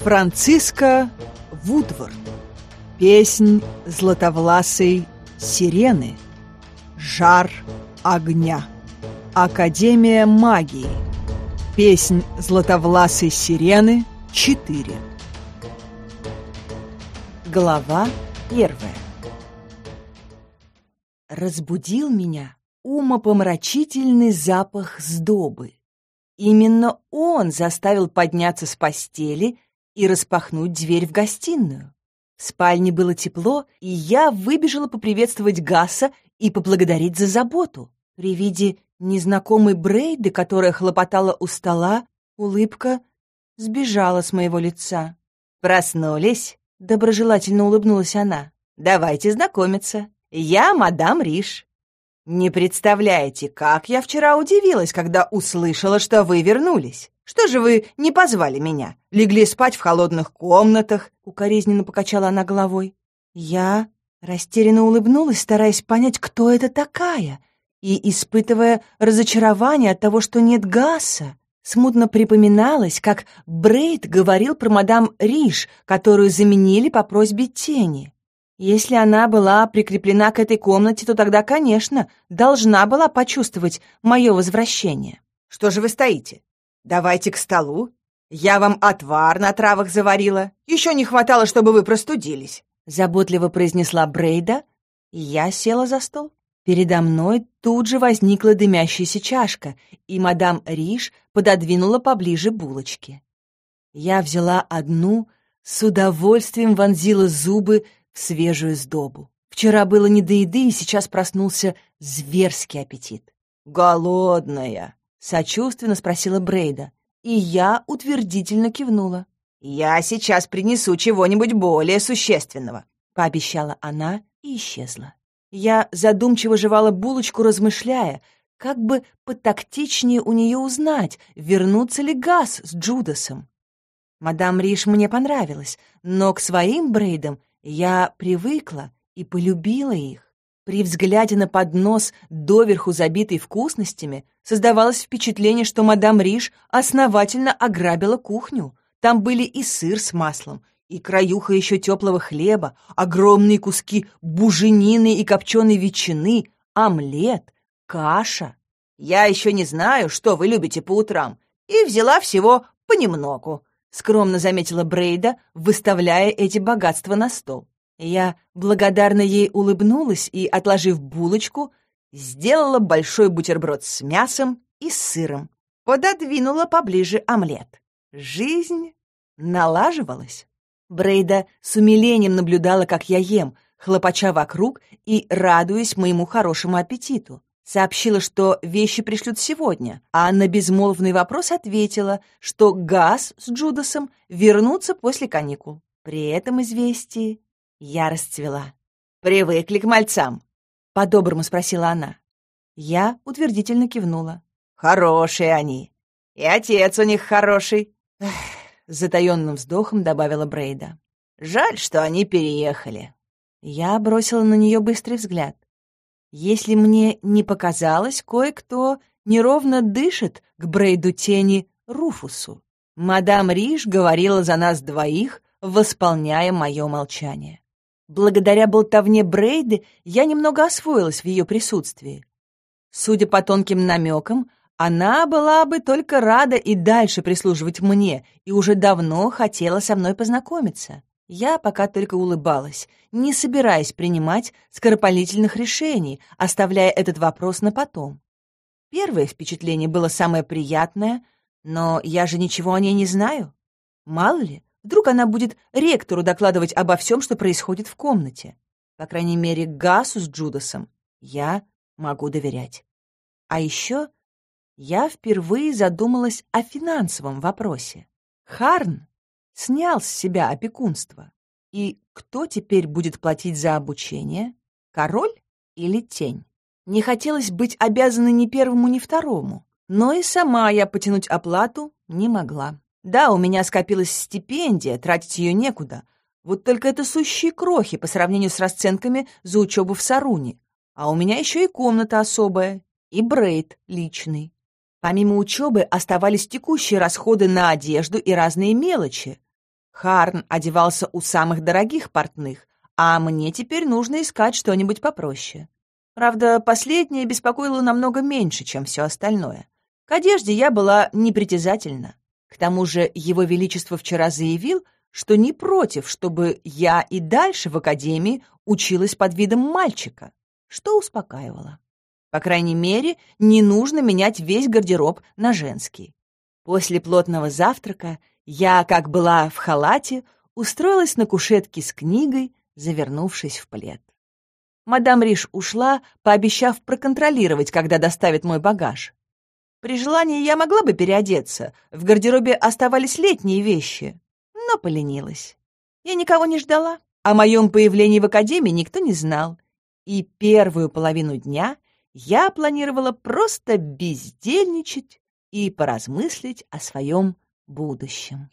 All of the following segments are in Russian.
Франциска Вудвард. Песнь златовласой сирены. Жар огня. Академия магии. Песнь златовласой сирены 4. Глава первая. Разбудил меня умопомрачительный запах сдобы. Именно он заставил подняться с постели и распахнуть дверь в гостиную. В спальне было тепло, и я выбежала поприветствовать Гаса и поблагодарить за заботу. При виде незнакомой Брейды, которая хлопотала у стола, улыбка сбежала с моего лица. «Проснулись?» — доброжелательно улыбнулась она. «Давайте знакомиться. Я мадам Риш. Не представляете, как я вчера удивилась, когда услышала, что вы вернулись. Что же вы не позвали меня? Легли спать в холодных комнатах?» Укоризненно покачала она головой. Я растерянно улыбнулась, стараясь понять, кто это такая, и испытывая разочарование от того, что нет Гаса. Смутно припоминалось, как Брейд говорил про мадам Риш, которую заменили по просьбе тени. Если она была прикреплена к этой комнате, то тогда, конечно, должна была почувствовать мое возвращение. «Что же вы стоите? Давайте к столу. Я вам отвар на травах заварила. Еще не хватало, чтобы вы простудились», — заботливо произнесла Брейда, я села за стол. Передо мной тут же возникла дымящаяся чашка, и мадам Риш пододвинула поближе булочки. Я взяла одну, с удовольствием вонзила зубы в свежую сдобу. Вчера было не до еды, и сейчас проснулся зверский аппетит. «Голодная?» — сочувственно спросила Брейда, и я утвердительно кивнула. «Я сейчас принесу чего-нибудь более существенного», — пообещала она и исчезла. Я задумчиво жевала булочку, размышляя, как бы потактичнее у нее узнать, вернутся ли Газ с Джудасом. Мадам Риш мне понравилась, но к своим брейдам я привыкла и полюбила их. При взгляде на поднос, доверху забитый вкусностями, создавалось впечатление, что мадам Риш основательно ограбила кухню. Там были и сыр с маслом, и краюха еще теплого хлеба, огромные куски буженины и копченой ветчины, омлет, каша. Я еще не знаю, что вы любите по утрам, и взяла всего понемногу. — скромно заметила Брейда, выставляя эти богатства на стол. Я благодарно ей улыбнулась и, отложив булочку, сделала большой бутерброд с мясом и сыром, пододвинула поближе омлет. Жизнь налаживалась. Брейда с умилением наблюдала, как я ем, хлопача вокруг и радуясь моему хорошему аппетиту. Сообщила, что вещи пришлют сегодня, а на безмолвный вопрос ответила, что Газ с Джудасом вернутся после каникул. При этом известии я расцвела. «Привыкли к мальцам?» — по-доброму спросила она. Я утвердительно кивнула. «Хорошие они. И отец у них хороший», — с затаённым вздохом добавила Брейда. «Жаль, что они переехали». Я бросила на нее быстрый взгляд. Если мне не показалось, кое-кто неровно дышит к Брейду тени Руфусу. Мадам Риш говорила за нас двоих, восполняя мое молчание. Благодаря болтовне Брейды я немного освоилась в ее присутствии. Судя по тонким намекам, она была бы только рада и дальше прислуживать мне и уже давно хотела со мной познакомиться. Я пока только улыбалась, не собираясь принимать скоропалительных решений, оставляя этот вопрос на потом. Первое впечатление было самое приятное, но я же ничего о ней не знаю. Мало ли, вдруг она будет ректору докладывать обо всем, что происходит в комнате. По крайней мере, Гасу с Джудасом я могу доверять. А еще я впервые задумалась о финансовом вопросе. Харн снял с себя опекунство. И кто теперь будет платить за обучение? Король или тень? Не хотелось быть обязанной ни первому, ни второму, но и сама я потянуть оплату не могла. Да, у меня скопилась стипендия, тратить ее некуда. Вот только это сущие крохи по сравнению с расценками за учебу в Саруне. А у меня еще и комната особая, и брейд личный. Помимо учебы оставались текущие расходы на одежду и разные мелочи, Харн одевался у самых дорогих портных, а мне теперь нужно искать что-нибудь попроще. Правда, последнее беспокоило намного меньше, чем все остальное. К одежде я была непритязательна. К тому же его величество вчера заявил, что не против, чтобы я и дальше в академии училась под видом мальчика, что успокаивало. По крайней мере, не нужно менять весь гардероб на женский. После плотного завтрака я, как была в халате, устроилась на кушетке с книгой, завернувшись в плед. Мадам Риш ушла, пообещав проконтролировать, когда доставит мой багаж. При желании я могла бы переодеться, в гардеробе оставались летние вещи, но поленилась. Я никого не ждала, о моем появлении в академии никто не знал, и первую половину дня я планировала просто бездельничать и поразмыслить о своем будущем.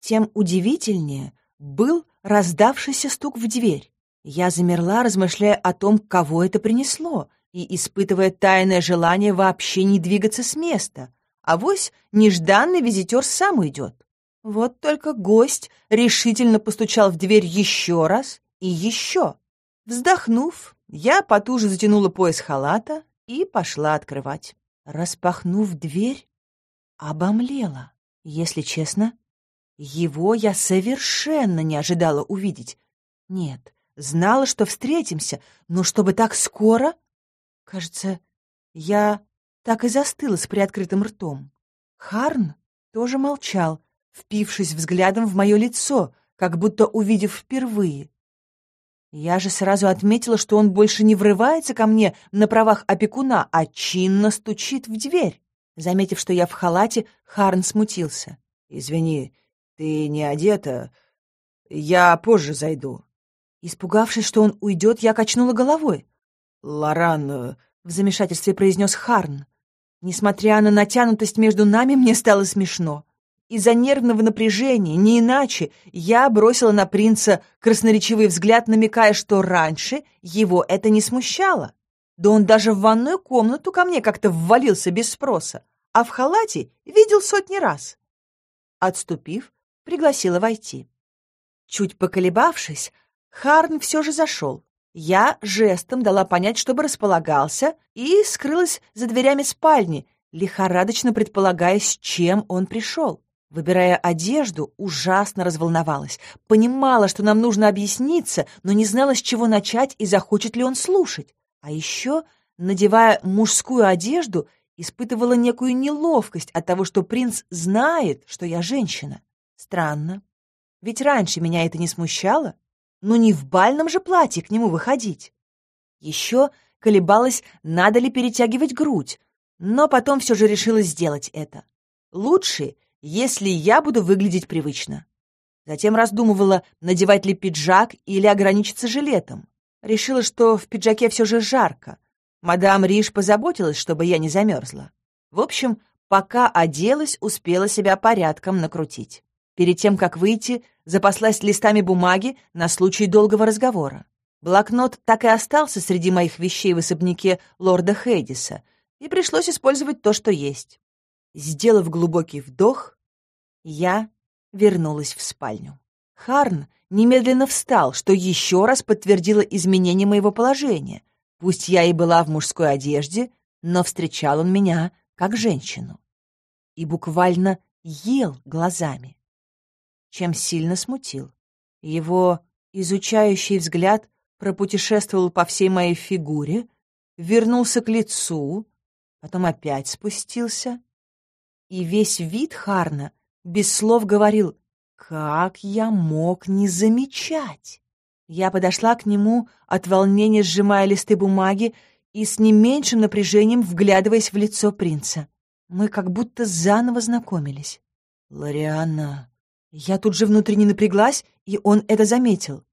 Тем удивительнее был раздавшийся стук в дверь. Я замерла, размышляя о том, кого это принесло, и испытывая тайное желание вообще не двигаться с места. А вось нежданный визитер сам уйдет. Вот только гость решительно постучал в дверь еще раз и еще. Вздохнув, я потуже затянула пояс халата и пошла открывать. Распахнув дверь, обомлела. Если честно, его я совершенно не ожидала увидеть. Нет, знала, что встретимся, но чтобы так скоро... Кажется, я так и застыла с приоткрытым ртом. Харн тоже молчал, впившись взглядом в мое лицо, как будто увидев впервые. Я же сразу отметила, что он больше не врывается ко мне на правах опекуна, а чинно стучит в дверь. Заметив, что я в халате, Харн смутился. «Извини, ты не одета. Я позже зайду». Испугавшись, что он уйдет, я качнула головой. «Лоран...» э, — в замешательстве произнес Харн. Несмотря на натянутость между нами, мне стало смешно. Из-за нервного напряжения, не иначе, я бросила на принца красноречивый взгляд, намекая, что раньше его это не смущало. Да он даже в ванную комнату ко мне как-то ввалился без спроса, а в халате видел сотни раз. Отступив, пригласила войти. Чуть поколебавшись, Харн все же зашел. Я жестом дала понять, чтобы располагался, и скрылась за дверями спальни, лихорадочно предполагая, с чем он пришел. Выбирая одежду, ужасно разволновалась. Понимала, что нам нужно объясниться, но не знала, с чего начать и захочет ли он слушать. А еще, надевая мужскую одежду, испытывала некую неловкость от того, что принц знает, что я женщина. Странно. Ведь раньше меня это не смущало. Ну не в бальном же платье к нему выходить. Еще колебалась, надо ли перетягивать грудь, но потом все же решила сделать это. Лучше, если я буду выглядеть привычно. Затем раздумывала, надевать ли пиджак или ограничиться жилетом. Решила, что в пиджаке все же жарко. Мадам Риш позаботилась, чтобы я не замерзла. В общем, пока оделась, успела себя порядком накрутить. Перед тем, как выйти, запаслась листами бумаги на случай долгого разговора. Блокнот так и остался среди моих вещей в особняке лорда Хейдиса, и пришлось использовать то, что есть. Сделав глубокий вдох, я вернулась в спальню. Харн немедленно встал, что еще раз подтвердило изменение моего положения. Пусть я и была в мужской одежде, но встречал он меня как женщину. И буквально ел глазами чем сильно смутил. Его изучающий взгляд пропутешествовал по всей моей фигуре, вернулся к лицу, потом опять спустился, и весь вид Харна без слов говорил «Как я мог не замечать?» Я подошла к нему, от волнения сжимая листы бумаги и с не меньшим напряжением вглядываясь в лицо принца. Мы как будто заново знакомились. «Лорианна», я тут же внутренне напряглась, и он это заметил.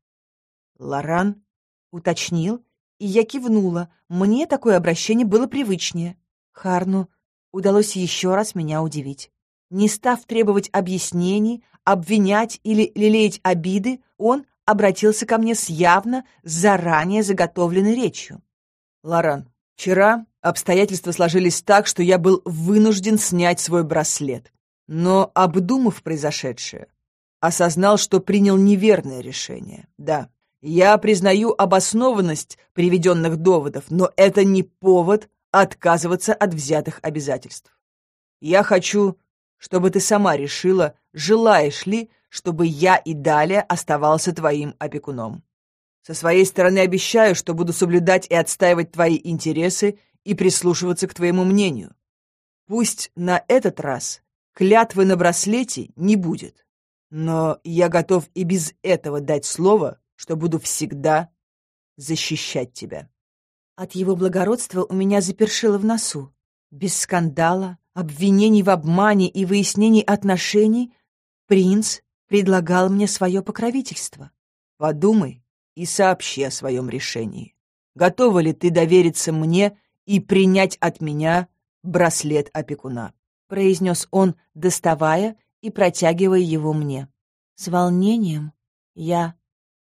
«Лоран?» — уточнил, и я кивнула. Мне такое обращение было привычнее. Харну удалось еще раз меня удивить. Не став требовать объяснений, обвинять или лелеять обиды, он обратился ко мне с явно заранее заготовленной речью. «Лоран, вчера обстоятельства сложились так, что я был вынужден снять свой браслет. Но, обдумав произошедшее, осознал, что принял неверное решение. Да, я признаю обоснованность приведенных доводов, но это не повод отказываться от взятых обязательств. Я хочу, чтобы ты сама решила, желаешь ли, чтобы я и далее оставался твоим опекуном. Со своей стороны обещаю, что буду соблюдать и отстаивать твои интересы и прислушиваться к твоему мнению. Пусть на этот раз клятвы на браслете не будет, но я готов и без этого дать слово, что буду всегда защищать тебя. От его благородства у меня запершило в носу. Без скандала, обвинений в обмане и выяснений отношений принц предлагал мне свое покровительство. Подумай и сообщи о своем решении. Готова ли ты довериться мне и принять от меня браслет опекуна?» — произнес он, доставая и протягивая его мне. С волнением я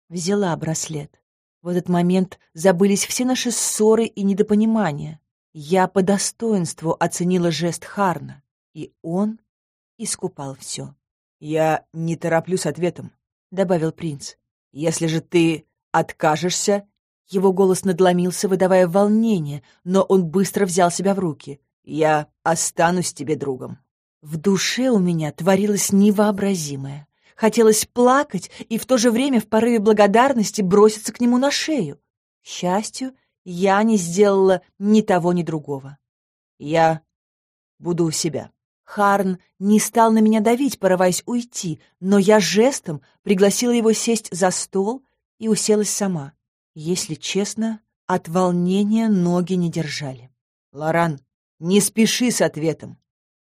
взяла браслет. В этот момент забылись все наши ссоры и недопонимания. Я по достоинству оценила жест Харна, и он искупал все. «Я не тороплю с ответом», — добавил принц. «Если же ты откажешься...» Его голос надломился, выдавая волнение, но он быстро взял себя в руки. «Я останусь тебе другом». В душе у меня творилось невообразимое. Хотелось плакать и в то же время в порыве благодарности броситься к нему на шею. К счастью, я не сделала ни того, ни другого. Я буду у себя. Харн не стал на меня давить, порываясь уйти, но я жестом пригласила его сесть за стол и уселась сама. Если честно, от волнения ноги не держали. «Лоран, не спеши с ответом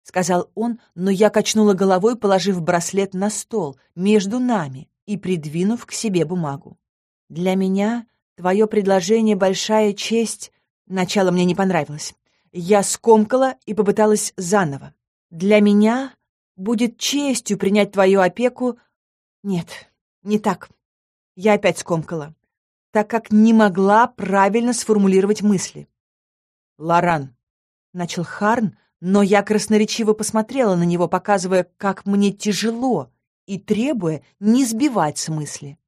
сказал он, но я качнула головой, положив браслет на стол между нами и придвинув к себе бумагу. Для меня твое предложение — большая честь. Начало мне не понравилось. Я скомкала и попыталась заново. Для меня будет честью принять твою опеку. Нет, не так. Я опять скомкала, так как не могла правильно сформулировать мысли. «Лоран», — начал Харн, но я красноречиво посмотрела на него, показывая, как мне тяжело, и требуя не сбивать с мысли.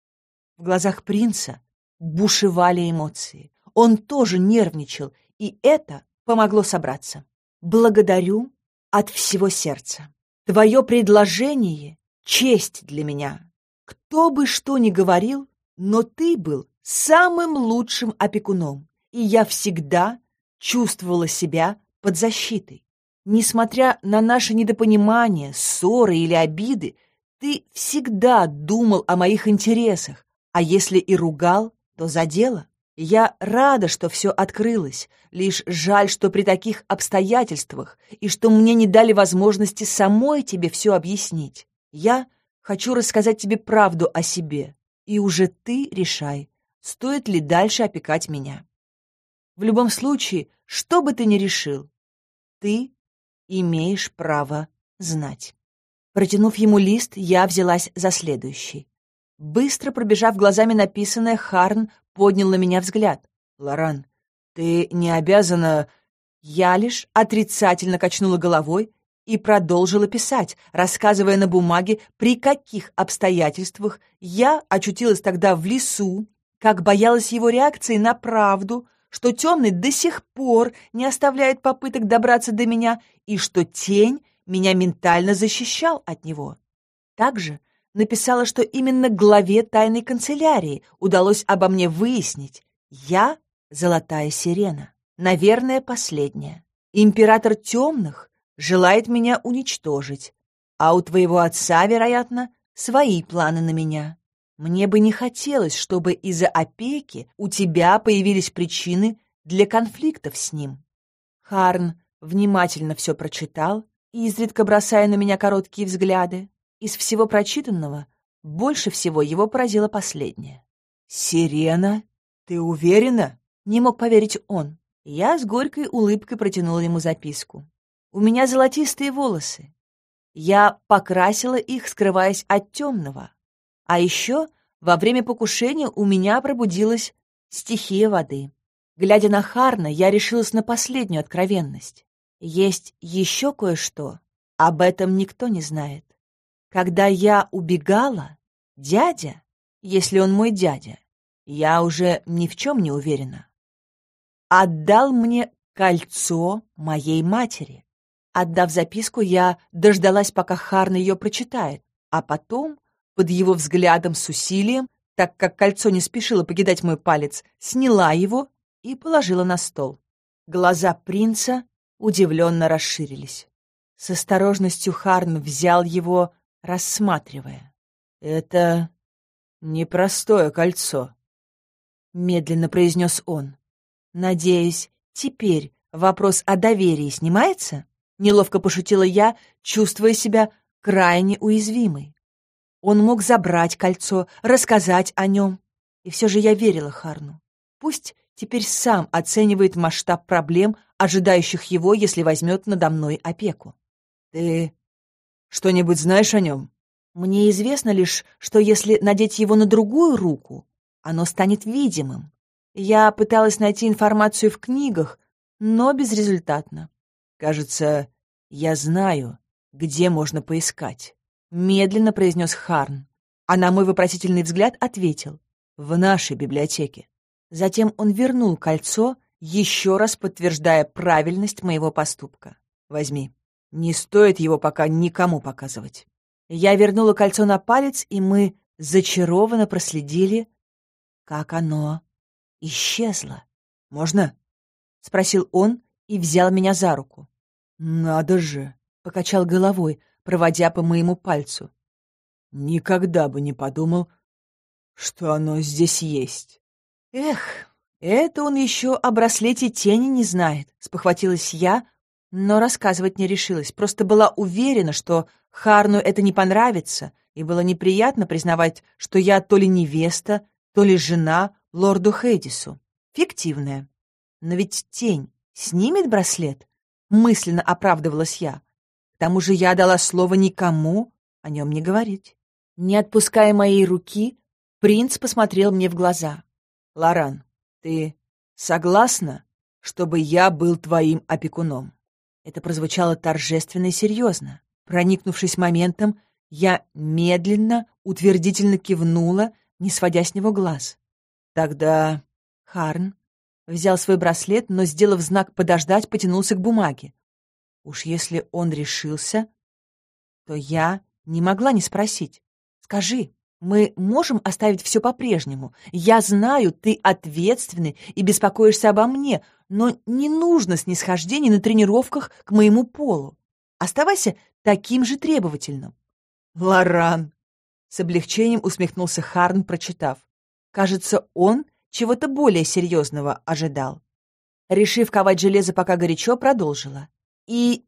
В глазах принца бушевали эмоции. Он тоже нервничал, и это помогло собраться. «Благодарю от всего сердца. Твое предложение — честь для меня. Кто бы что ни говорил, но ты был самым лучшим опекуном, и я всегда чувствовала себя под защитой. Несмотря на наше недопонимание, ссоры или обиды, ты всегда думал о моих интересах, а если и ругал, то за дело. Я рада, что все открылось, лишь жаль, что при таких обстоятельствах и что мне не дали возможности самой тебе все объяснить. Я хочу рассказать тебе правду о себе, и уже ты решай, стоит ли дальше опекать меня. В любом случае, что бы ты ни решил, ты имеешь право знать. Протянув ему лист, я взялась за следующий. Быстро пробежав глазами написанное, Харн поднял на меня взгляд. «Лоран, ты не обязана...» Я лишь отрицательно качнула головой и продолжила писать, рассказывая на бумаге, при каких обстоятельствах я очутилась тогда в лесу, как боялась его реакции на правду, что темный до сих пор не оставляет попыток добраться до меня и что тень меня ментально защищал от него. Также написала, что именно главе тайной канцелярии удалось обо мне выяснить. Я — золотая сирена, наверное, последняя. Император темных желает меня уничтожить, а у твоего отца, вероятно, свои планы на меня. Мне бы не хотелось, чтобы из-за опеки у тебя появились причины для конфликтов с ним. Харн внимательно все прочитал, изредка бросая на меня короткие взгляды. Из всего прочитанного больше всего его поразило последнее. «Сирена? Ты уверена?» Не мог поверить он. Я с горькой улыбкой протянула ему записку. «У меня золотистые волосы. Я покрасила их, скрываясь от темного. А еще во время покушения у меня пробудилась стихия воды. Глядя на Харна, я решилась на последнюю откровенность. Есть еще кое-что. Об этом никто не знает. Когда я убегала, дядя, если он мой дядя, я уже ни в чем не уверена, отдал мне кольцо моей матери. Отдав записку, я дождалась, пока Харн ее прочитает, а потом, под его взглядом с усилием, так как кольцо не спешило покидать мой палец, сняла его и положила на стол. Глаза принца удивленно расширились. С осторожностью Харн взял его, рассматривая. «Это непростое кольцо», — медленно произнес он. «Надеюсь, теперь вопрос о доверии снимается?» Неловко пошутила я, чувствуя себя крайне уязвимой. Он мог забрать кольцо, рассказать о нем. И все же я верила Харну. Пусть теперь сам оценивает масштаб проблем, ожидающих его, если возьмет надо мной опеку. «Ты что-нибудь знаешь о нем?» «Мне известно лишь, что если надеть его на другую руку, оно станет видимым. Я пыталась найти информацию в книгах, но безрезультатно. Кажется, я знаю, где можно поискать. Медленно произнес Харн, а на мой вопросительный взгляд ответил. В нашей библиотеке. Затем он вернул кольцо, еще раз подтверждая правильность моего поступка. Возьми. Не стоит его пока никому показывать. Я вернула кольцо на палец, и мы зачарованно проследили, как оно исчезло. «Можно?» — спросил он и взял меня за руку. «Надо же!» — покачал головой, проводя по моему пальцу. «Никогда бы не подумал, что оно здесь есть». «Эх, это он еще о браслете тени не знает», — спохватилась я, но рассказывать не решилась. Просто была уверена, что Харну это не понравится, и было неприятно признавать, что я то ли невеста, то ли жена лорду Хейдису. Фиктивная. Но ведь тень снимет браслет? мысленно оправдывалась я. Тому же я дала слово никому о нем не говорить. Не отпуская моей руки, принц посмотрел мне в глаза. «Лоран, ты согласна, чтобы я был твоим опекуном?» Это прозвучало торжественно и серьезно. Проникнувшись моментом, я медленно, утвердительно кивнула, не сводя с него глаз. «Тогда...» Харн Взял свой браслет, но, сделав знак «подождать», потянулся к бумаге. Уж если он решился, то я не могла не спросить. «Скажи, мы можем оставить все по-прежнему? Я знаю, ты ответственный и беспокоишься обо мне, но не нужно снисхождений на тренировках к моему полу. Оставайся таким же требовательным». «Лоран!» — с облегчением усмехнулся Харн, прочитав. Кажется, он чего-то более серьезного ожидал. Решив ковать железо пока горячо, продолжила. И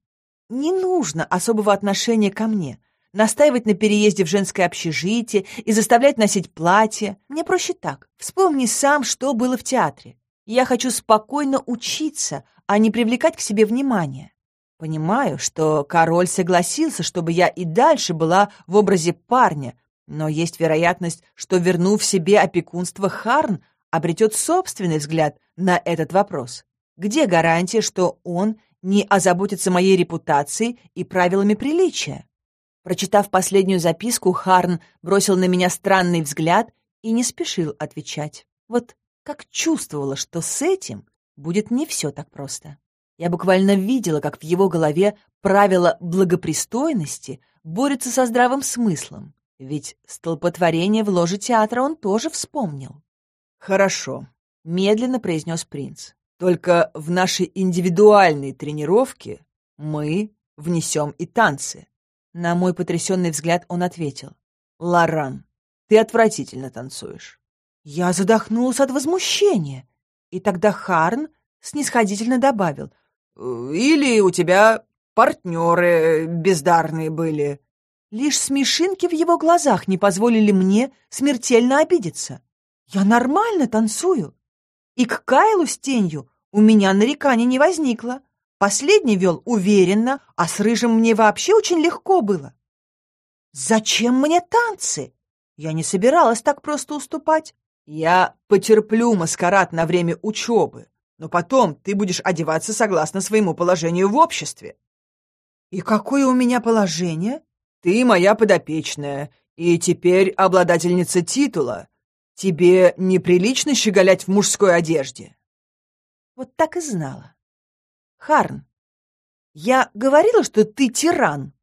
не нужно особого отношения ко мне. Настаивать на переезде в женское общежитие и заставлять носить платье. Мне проще так. Вспомни сам, что было в театре. Я хочу спокойно учиться, а не привлекать к себе внимание. Понимаю, что король согласился, чтобы я и дальше была в образе парня, но есть вероятность, что, вернув себе опекунство, Харн обретет собственный взгляд на этот вопрос. Где гарантия, что он не озаботится моей репутацией и правилами приличия? Прочитав последнюю записку, Харн бросил на меня странный взгляд и не спешил отвечать. Вот как чувствовала, что с этим будет не все так просто. Я буквально видела, как в его голове правило благопристойности борется со здравым смыслом, ведь столпотворение в ложе театра он тоже вспомнил. «Хорошо», — медленно произнес принц. «Только в нашей индивидуальной тренировке мы внесем и танцы». На мой потрясенный взгляд он ответил. «Лоран, ты отвратительно танцуешь». Я задохнулась от возмущения, и тогда Харн снисходительно добавил. «Или у тебя партнеры бездарные были». Лишь смешинки в его глазах не позволили мне смертельно обидеться. Я нормально танцую. И к Кайлу с тенью у меня нареканий не возникло. Последний вел уверенно, а с Рыжим мне вообще очень легко было. Зачем мне танцы? Я не собиралась так просто уступать. Я потерплю маскарад на время учебы, но потом ты будешь одеваться согласно своему положению в обществе. И какое у меня положение? Ты моя подопечная, и теперь обладательница титула. Тебе неприлично щеголять в мужской одежде. Вот так и знала. Харн, я говорила, что ты тиран,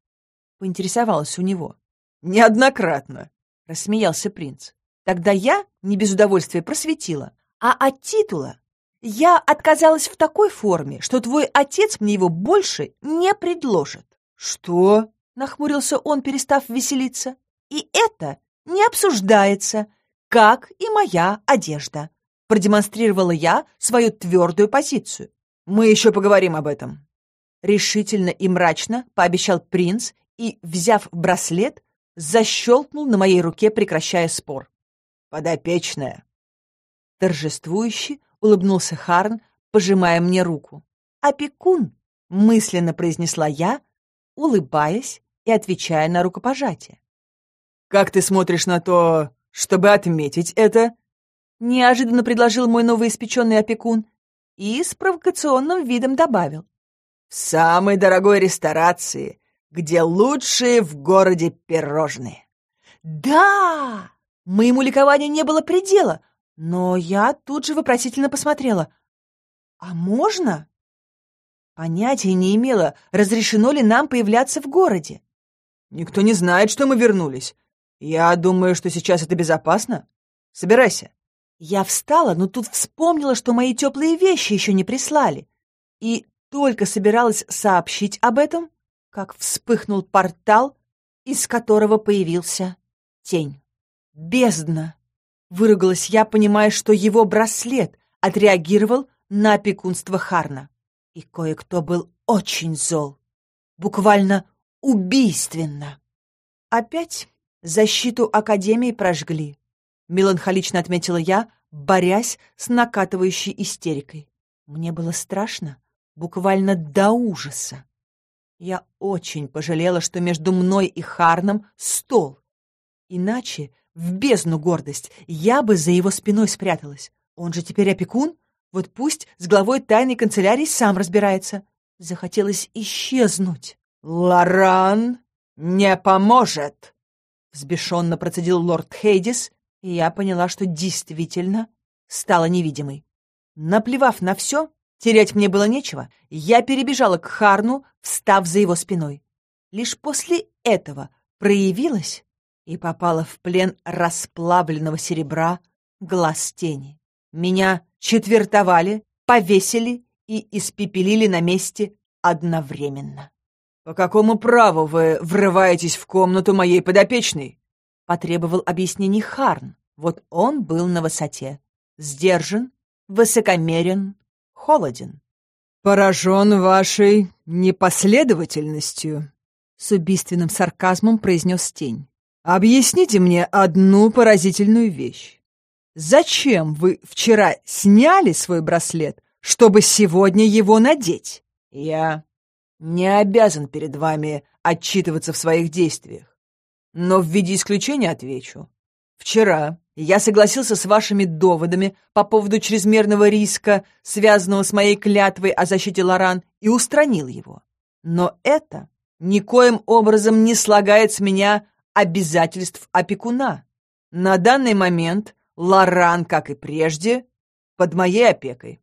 поинтересовалась у него. Неоднократно, рассмеялся принц. Тогда я, не без удовольствия, просветила. А от титула я отказалась в такой форме, что твой отец мне его больше не предложит. Что? Нахмурился он, перестав веселиться. И это не обсуждается, как и моя одежда. Продемонстрировала я свою твердую позицию. Мы еще поговорим об этом. Решительно и мрачно пообещал принц и, взяв браслет, защелкнул на моей руке, прекращая спор. «Подопечная!» Торжествующе улыбнулся Харн, пожимая мне руку. «Опекун!» — мысленно произнесла я, улыбаясь и отвечая на рукопожатие. «Как ты смотришь на то, чтобы отметить это?» Неожиданно предложил мой новоиспеченный опекун и с провокационным видом добавил. «В самой дорогой ресторации, где лучшие в городе пирожные». «Да!» Моему ликованию не было предела, но я тут же вопросительно посмотрела. «А можно?» Понятия не имела, разрешено ли нам появляться в городе. «Никто не знает, что мы вернулись. Я думаю, что сейчас это безопасно. Собирайся». Я встала, но тут вспомнила, что мои теплые вещи еще не прислали. И только собиралась сообщить об этом, как вспыхнул портал, из которого появился тень. Бездна! Выругалась я, понимая, что его браслет отреагировал на опекунство Харна. И кое-кто был очень зол. Буквально убийственно. Опять защиту Академии прожгли. Меланхолично отметила я, борясь с накатывающей истерикой. Мне было страшно, буквально до ужаса. Я очень пожалела, что между мной и Харном стол. Иначе в бездну гордость. Я бы за его спиной спряталась. Он же теперь опекун. Вот пусть с главой тайной канцелярии сам разбирается. Захотелось исчезнуть. «Лоран не поможет!» Взбешенно процедил лорд Хейдис, и я поняла, что действительно стала невидимой. Наплевав на все, терять мне было нечего, я перебежала к Харну, встав за его спиной. Лишь после этого проявилась и попала в плен расплавленного серебра глаз тени. Меня четвертовали, повесили и испепелили на месте одновременно. «По какому праву вы врываетесь в комнату моей подопечной?» — потребовал объяснений Харн. Вот он был на высоте. Сдержан, высокомерен, холоден. «Поражен вашей непоследовательностью», — с убийственным сарказмом произнес тень. Объясните мне одну поразительную вещь. Зачем вы вчера сняли свой браслет, чтобы сегодня его надеть? Я не обязан перед вами отчитываться в своих действиях. Но в виде исключения отвечу. Вчера я согласился с вашими доводами по поводу чрезмерного риска, связанного с моей клятвой о защите Лоран, и устранил его. Но это никоим образом не слагает с меня обязательств опекуна. На данный момент Лоран, как и прежде, под моей опекой.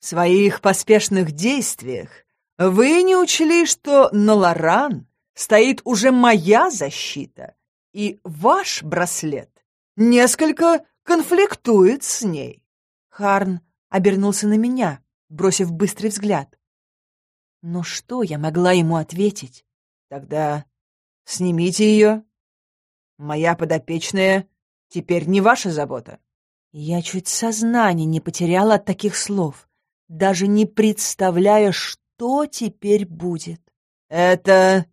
В своих поспешных действиях вы не учли, что на Лоран стоит уже моя защита, и ваш браслет несколько конфликтует с ней. Харн обернулся на меня, бросив быстрый взгляд. Но что я могла ему ответить? Тогда снимите ее Моя подопечная теперь не ваша забота. Я чуть сознание не потеряла от таких слов, даже не представляя, что теперь будет. Это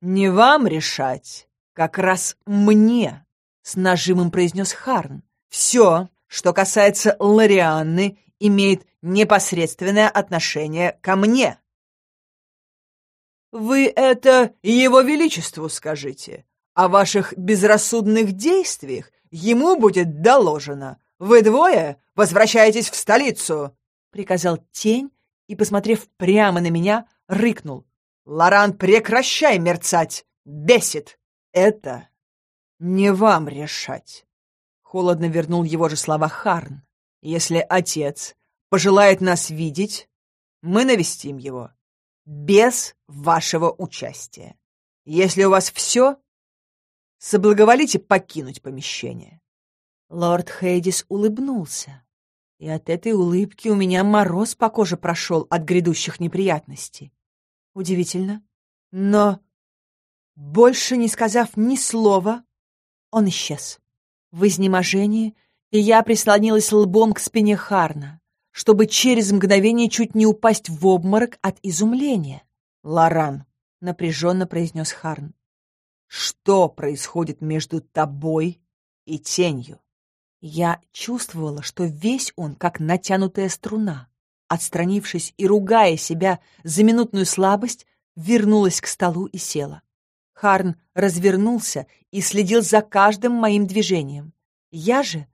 не вам решать, как раз мне, с нажимом произнес Харн. Все, что касается Лорианны, имеет непосредственное отношение ко мне. Вы это его величеству скажите, о ваших безрассудных действиях ему будет доложено. Вы двое возвращаетесь в столицу!» — приказал тень и, посмотрев прямо на меня, рыкнул. «Лоран, прекращай мерцать! Бесит!» Это не вам решать. Холодно вернул его же слова Харн. Если отец пожелает нас видеть, мы навестим его. Без вашего участия. Если у вас все, соблаговолите покинуть помещение. Лорд Хейдис улыбнулся, и от этой улыбки у меня мороз по коже прошел от грядущих неприятностей. Удивительно, но, больше не сказав ни слова, он исчез. В изнеможении я прислонилась лбом к спине Харна, чтобы через мгновение чуть не упасть в обморок от изумления. «Лоран», — напряженно произнес Харн, — «что происходит между тобой и тенью?» Я чувствовала, что весь он как натянутая струна. Отстранившись и ругая себя за минутную слабость, вернулась к столу и села. Харн развернулся и следил за каждым моим движением. Я же,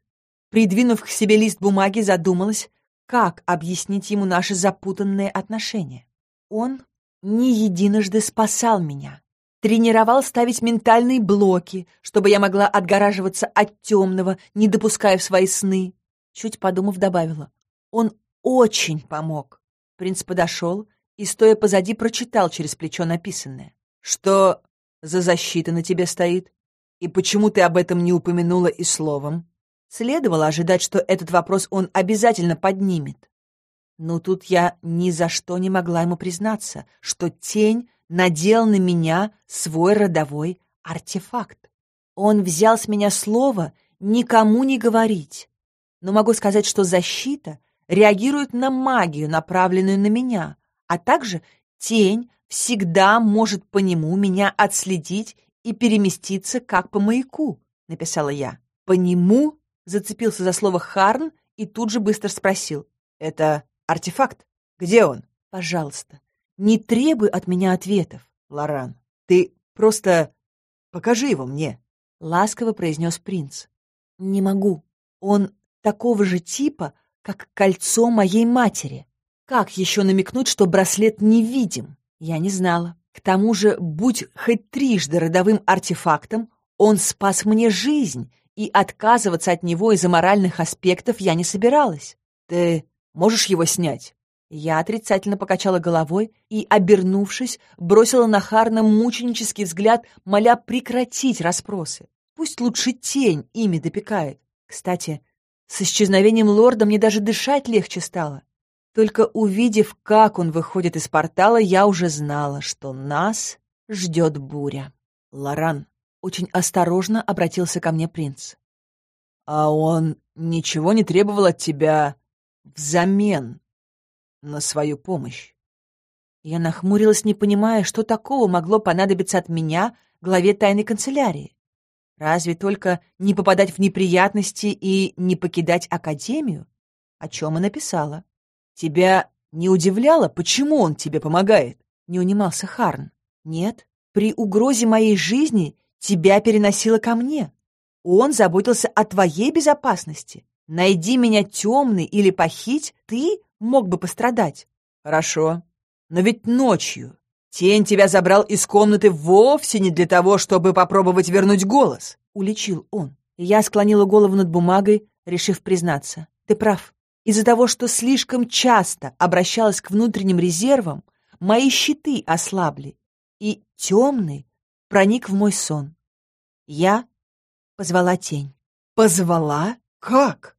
придвинув к себе лист бумаги, задумалась, как объяснить ему наши запутанные отношения. Он не единожды спасал меня, тренировал ставить ментальные блоки, чтобы я могла отгораживаться от темного, не допуская в свои сны. Чуть подумав, добавила. Он очень помог. Принц подошел и, стоя позади, прочитал через плечо написанное. «Что за защита на тебе стоит? И почему ты об этом не упомянула и словом?» Следовало ожидать, что этот вопрос он обязательно поднимет. Но тут я ни за что не могла ему признаться, что тень надел на меня свой родовой артефакт. Он взял с меня слово никому не говорить. Но могу сказать, что защита реагирует на магию, направленную на меня, а также тень всегда может по нему меня отследить и переместиться как по маяку, написала я. По нему зацепился за слово Харн и тут же быстро спросил. Это артефакт? Где он? Пожалуйста, не требуй от меня ответов. Лоран, ты просто покажи его мне. Ласково произнес принц. Не могу. Он такого же типа, как кольцо моей матери. Как еще намекнуть, что браслет невидим? Я не знала. К тому же, будь хоть трижды родовым артефактом, он спас мне жизнь, и отказываться от него из-за моральных аспектов я не собиралась. Ты можешь его снять? Я отрицательно покачала головой и, обернувшись, бросила на Харна мученический взгляд, моля прекратить расспросы. Пусть лучше тень ими допекает. Кстати, с исчезновением лорда мне даже дышать легче стало. Только увидев, как он выходит из портала, я уже знала, что нас ждет буря. Лоран очень осторожно обратился ко мне принц. «А он ничего не требовал от тебя взамен на свою помощь?» Я нахмурилась, не понимая, что такого могло понадобиться от меня, главе тайной канцелярии. Разве только не попадать в неприятности и не покидать академию? О чем и написала. Тебя не удивляло, почему он тебе помогает? Не унимался Харн. Нет, при угрозе моей жизни тебя переносило ко мне. Он заботился о твоей безопасности. Найди меня темный или похить, ты мог бы пострадать. Хорошо, но ведь ночью тень тебя забрал из комнаты вовсе не для того, чтобы попробовать вернуть голос, — уличил он. Я склонила голову над бумагой, решив признаться. Ты прав. Из-за того, что слишком часто обращалась к внутренним резервам, мои щиты ослабли, и темный проник в мой сон. Я позвала тень. «Позвала? Как?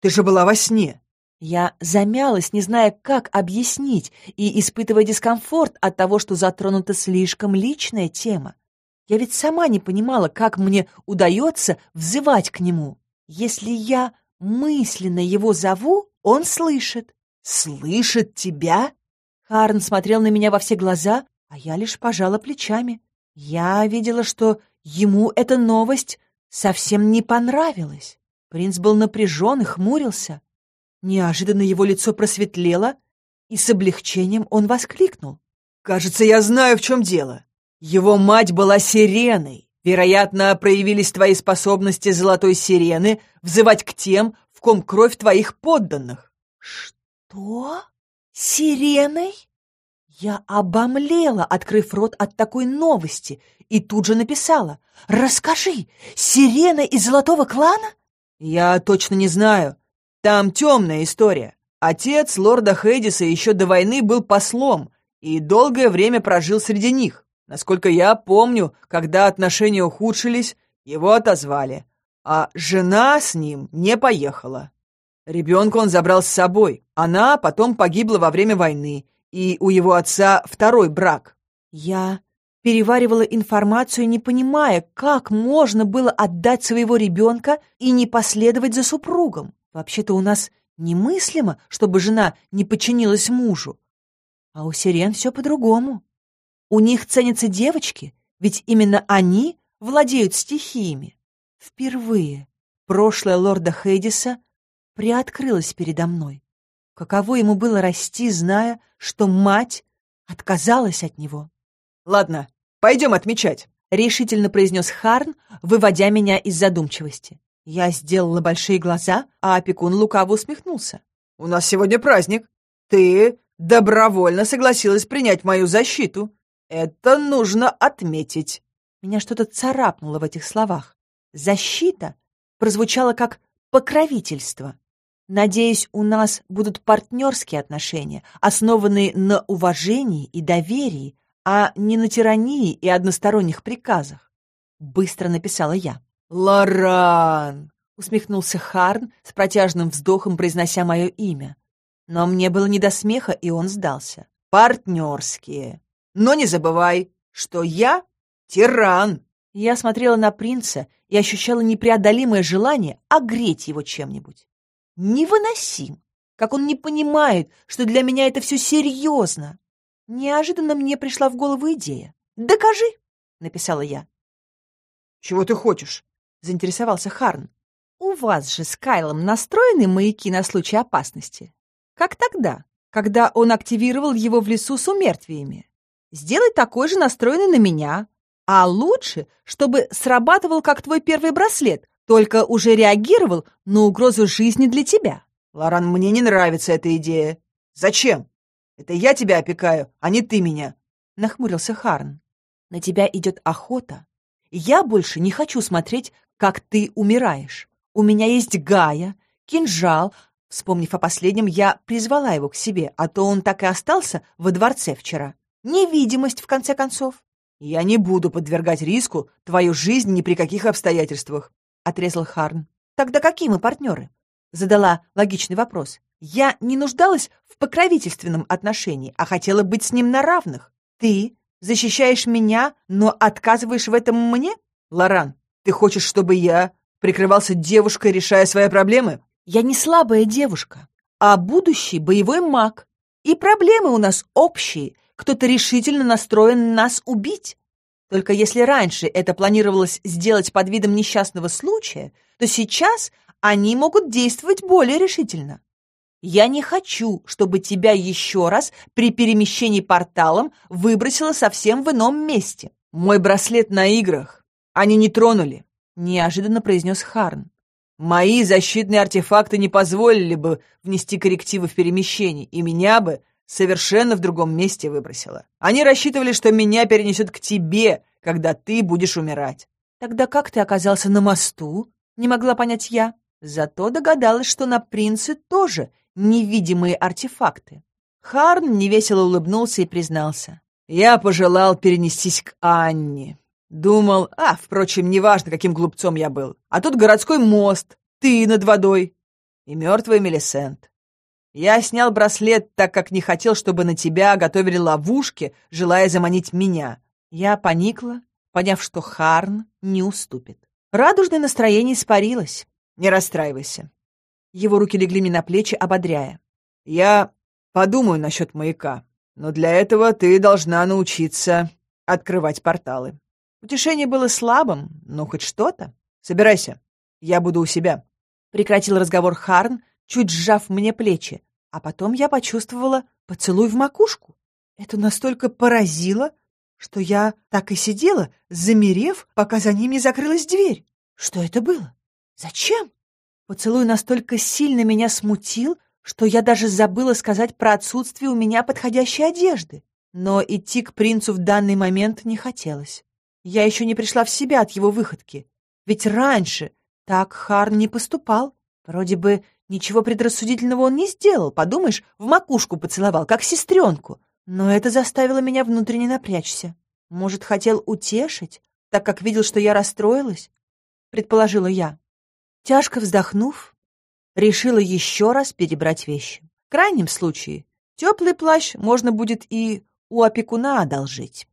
Ты же была во сне!» Я замялась, не зная, как объяснить, и испытывая дискомфорт от того, что затронута слишком личная тема. Я ведь сама не понимала, как мне удается взывать к нему. Если я мысленно его зову, он слышит. Слышит тебя? Харн смотрел на меня во все глаза, а я лишь пожала плечами. Я видела, что ему эта новость совсем не понравилась. Принц был напряжен и хмурился. Неожиданно его лицо просветлело, и с облегчением он воскликнул. «Кажется, я знаю, в чем дело. Его мать была сиреной. Вероятно, проявились твои способности золотой сирены взывать к тем, в ком кровь твоих подданных. Что? Сиреной? Я обомлела, открыв рот от такой новости, и тут же написала. «Расскажи, сирена из золотого клана?» «Я точно не знаю. Там темная история. Отец лорда Хейдиса еще до войны был послом и долгое время прожил среди них. Насколько я помню, когда отношения ухудшились, его отозвали, а жена с ним не поехала. Ребенка он забрал с собой. Она потом погибла во время войны, и у его отца второй брак. Я переваривала информацию, не понимая, как можно было отдать своего ребенка и не последовать за супругом. Вообще-то у нас немыслимо, чтобы жена не подчинилась мужу. А у сирен все по-другому. У них ценятся девочки, ведь именно они владеют стихиями. Впервые прошлое лорда Хейдиса приоткрылось передо мной. Каково ему было расти, зная, что мать отказалась от него. «Ладно, пойдем отмечать», — решительно произнес Харн, выводя меня из задумчивости. Я сделала большие глаза, а опекун лукаво усмехнулся. «У нас сегодня праздник. Ты добровольно согласилась принять мою защиту. Это нужно отметить». Меня что-то царапнуло в этих словах. «Защита» прозвучало как «покровительство». Надеюсь, у нас будут партнерские отношения, основанные на уважении и доверии, а не на тирании и односторонних приказах. Быстро написала я. «Лоран!» — усмехнулся Харн с протяжным вздохом, произнося мое имя. Но мне было не до смеха, и он сдался. «Партнерские. Но не забывай, что я тиран!» Я смотрела на принца и ощущала непреодолимое желание огреть его чем-нибудь. Невыносим, как он не понимает, что для меня это все серьезно. Неожиданно мне пришла в голову идея. «Докажи!» — написала я. «Чего ты хочешь?» — заинтересовался Харн. «У вас же с Кайлом настроены маяки на случай опасности. Как тогда, когда он активировал его в лесу с умертвиями? Сделай такой же настроенный на меня. А лучше, чтобы срабатывал как твой первый браслет, только уже реагировал на угрозу жизни для тебя». «Лоран, мне не нравится эта идея. Зачем?» Это я тебя опекаю, а не ты меня!» — нахмурился Харн. «На тебя идет охота. Я больше не хочу смотреть, как ты умираешь. У меня есть Гая, кинжал. Вспомнив о последнем, я призвала его к себе, а то он так и остался во дворце вчера. Невидимость, в конце концов». «Я не буду подвергать риску твою жизнь ни при каких обстоятельствах», — отрезал Харн. «Тогда какие мы партнеры?» — задала логичный вопрос. Я не нуждалась в покровительственном отношении, а хотела быть с ним на равных. Ты защищаешь меня, но отказываешь в этом мне? Лоран, ты хочешь, чтобы я прикрывался девушкой, решая свои проблемы? Я не слабая девушка, а будущий боевой маг. И проблемы у нас общие. Кто-то решительно настроен нас убить. Только если раньше это планировалось сделать под видом несчастного случая, то сейчас они могут действовать более решительно. Я не хочу, чтобы тебя еще раз при перемещении порталом выбросило совсем в ином месте. Мой браслет на играх. Они не тронули, — неожиданно произнес Харн. Мои защитные артефакты не позволили бы внести коррективы в перемещении, и меня бы совершенно в другом месте выбросило. Они рассчитывали, что меня перенесет к тебе, когда ты будешь умирать. Тогда как ты оказался на мосту? Не могла понять я. Зато догадалась, что на принце тоже невидимые артефакты. Харн невесело улыбнулся и признался. «Я пожелал перенестись к Анне. Думал, а, впрочем, неважно, каким глупцом я был. А тут городской мост, ты над водой и мертвый Мелисент. Я снял браслет, так как не хотел, чтобы на тебя готовили ловушки, желая заманить меня. Я поникла, поняв, что Харн не уступит. Радужное настроение испарилось. Не расстраивайся. Его руки легли мне на плечи, ободряя. «Я подумаю насчет маяка, но для этого ты должна научиться открывать порталы». Утешение было слабым, но хоть что-то. Собирайся, я буду у себя. Прекратил разговор Харн, чуть сжав мне плечи, а потом я почувствовала поцелуй в макушку. Это настолько поразило, что я так и сидела, замерев, пока за ним не закрылась дверь. Что это было? Зачем? Поцелуй настолько сильно меня смутил, что я даже забыла сказать про отсутствие у меня подходящей одежды. Но идти к принцу в данный момент не хотелось. Я еще не пришла в себя от его выходки. Ведь раньше так Харн не поступал. Вроде бы ничего предрассудительного он не сделал. Подумаешь, в макушку поцеловал, как сестренку. Но это заставило меня внутренне напрячься. Может, хотел утешить, так как видел, что я расстроилась? Предположила я. Тяжко вздохнув, решила еще раз перебрать вещи. В крайнем случае, теплый плащ можно будет и у опекуна одолжить.